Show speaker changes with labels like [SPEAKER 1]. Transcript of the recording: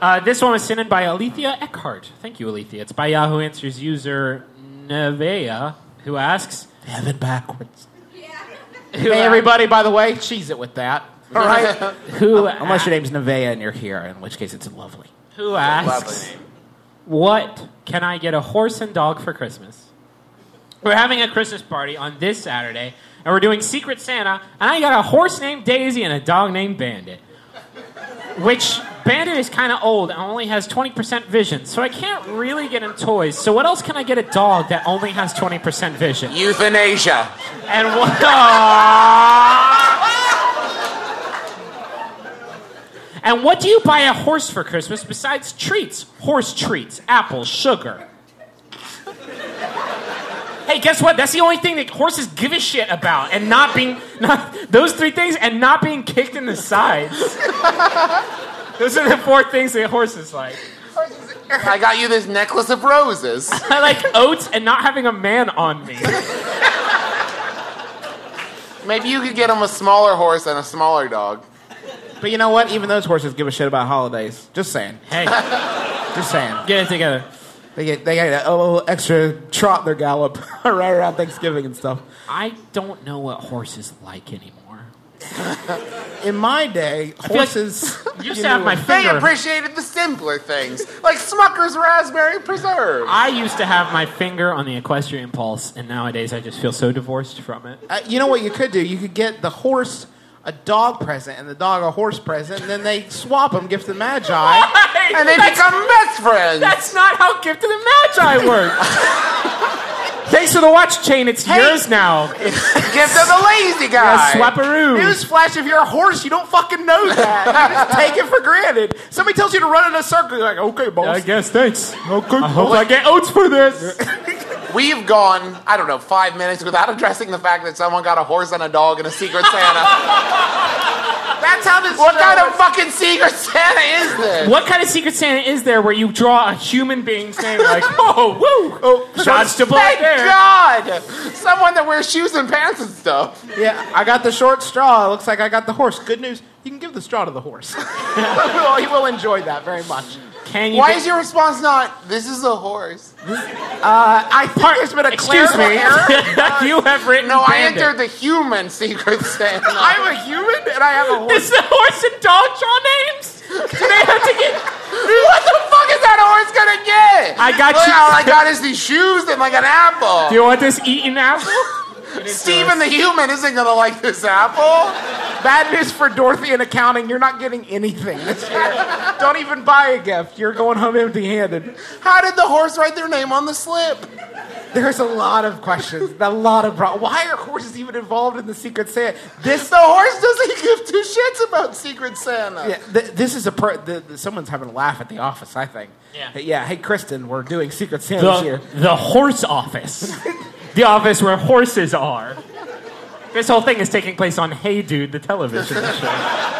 [SPEAKER 1] Uh, this one was sent in by Alethea Eckhart. Thank you, Alethea. It's by Yahoo Answers user Nevea, who asks,
[SPEAKER 2] Have it backwards.
[SPEAKER 1] who,
[SPEAKER 2] Hey, everybody, by the way, cheese it with that. All right?
[SPEAKER 1] who,
[SPEAKER 2] Unless your name's Nevea and you're here, in which case it's lovely.
[SPEAKER 1] who
[SPEAKER 3] Lovely
[SPEAKER 1] asks,
[SPEAKER 3] name.
[SPEAKER 1] What can I get a horse and dog for Christmas? We're having a Christmas party on this Saturday, and we're doing Secret Santa, and I got a horse named Daisy and a dog named Bandit. Which Bandit is kind of old and only has 20% vision, so I can't really get him toys. So what else can I get a dog that only has 20% vision?
[SPEAKER 3] Euthanasia.
[SPEAKER 1] And what? and what do you buy a horse for Christmas besides treats? Horse treats, apples, sugar. Hey, guess what? That's the only thing that horses give a shit about, and not being not those three things, and not being kicked in the sides. those are the four things that horses like.
[SPEAKER 3] I got you this necklace of roses.
[SPEAKER 1] I like oats and not having a man on me.
[SPEAKER 3] Maybe you could get him a smaller horse and a smaller dog.
[SPEAKER 2] But you know what? Even those horses give a shit about holidays. Just saying.
[SPEAKER 1] Hey,
[SPEAKER 2] Just saying.
[SPEAKER 1] get it together.
[SPEAKER 2] They get they get a little extra trot in their gallop right around Thanksgiving and stuff.
[SPEAKER 1] I don't know what horses like anymore.
[SPEAKER 2] In my day,
[SPEAKER 1] feel like
[SPEAKER 2] horses
[SPEAKER 1] You used to have my
[SPEAKER 3] They
[SPEAKER 1] finger.
[SPEAKER 3] appreciated the simpler things, like Smucker's raspberry preserve.
[SPEAKER 1] I used to have my finger on the equestrian pulse, and nowadays I just feel so divorced from it.
[SPEAKER 2] Uh, you know what you could do? You could get the horse a dog present and the dog a horse present, and then they swap them, gift of the magi.
[SPEAKER 3] and they
[SPEAKER 1] that's,
[SPEAKER 3] become best friends.
[SPEAKER 1] that's not how Gift of the Magi works. Thanks for the watch chain. It's yours now.
[SPEAKER 3] Gift of the lazy guy.
[SPEAKER 1] Swapperoo.
[SPEAKER 2] Newsflash: If you're a horse, you don't fucking know that. You just take it for granted. Somebody tells you to run in a circle, you're like, okay, boss.
[SPEAKER 1] I guess. Thanks. Okay. I hope I get oats for this.
[SPEAKER 3] We've gone, I don't know, five minutes without addressing the fact that someone got a horse and a dog and a Secret Santa.
[SPEAKER 2] That's how this.
[SPEAKER 3] what kind of fucking Secret Santa is this?
[SPEAKER 1] What kind of Secret Santa is there where you draw a human being's name like, oh, woo, oh, shots oh, to blood
[SPEAKER 3] Thank
[SPEAKER 1] there?
[SPEAKER 3] God! Someone that wears shoes and pants and stuff.
[SPEAKER 2] Yeah, I got the short straw. It looks like I got the horse. Good news: you can give the straw to the horse. Well, he will enjoy that very much.
[SPEAKER 1] Can you?
[SPEAKER 3] Why
[SPEAKER 1] get-
[SPEAKER 3] is your response not, this is a horse?
[SPEAKER 2] Uh, I think there's been a
[SPEAKER 1] Excuse me.
[SPEAKER 2] error.
[SPEAKER 1] you have written.
[SPEAKER 3] No, I
[SPEAKER 1] Bandit.
[SPEAKER 3] entered the human Secret Santa.
[SPEAKER 2] I'm a human and I have a horse.
[SPEAKER 1] Is the horse and dog draw names? Do they have to get?
[SPEAKER 3] what the fuck is that horse gonna get?
[SPEAKER 1] I got
[SPEAKER 3] Look,
[SPEAKER 1] you-
[SPEAKER 3] All I got is these shoes and like an apple.
[SPEAKER 1] Do you want this eaten apple?
[SPEAKER 3] Steven the human isn't gonna like this apple.
[SPEAKER 2] Bad news for Dorothy in accounting. You're not getting anything this year. Don't even buy a gift. You're going home empty-handed.
[SPEAKER 3] How did the horse write their name on the slip?
[SPEAKER 2] There's a lot of questions. A lot of pro- why are horses even involved in the Secret Santa? This
[SPEAKER 3] The horse doesn't give two shits about Secret Santa.
[SPEAKER 2] Yeah, th- this is a per- the, the, someone's having a laugh at the office. I think.
[SPEAKER 1] Yeah.
[SPEAKER 2] Hey, yeah. Hey, Kristen, we're doing Secret Santa this year.
[SPEAKER 1] The, the horse office. the office where horses are. This whole thing is taking place on Hey Dude, the television show.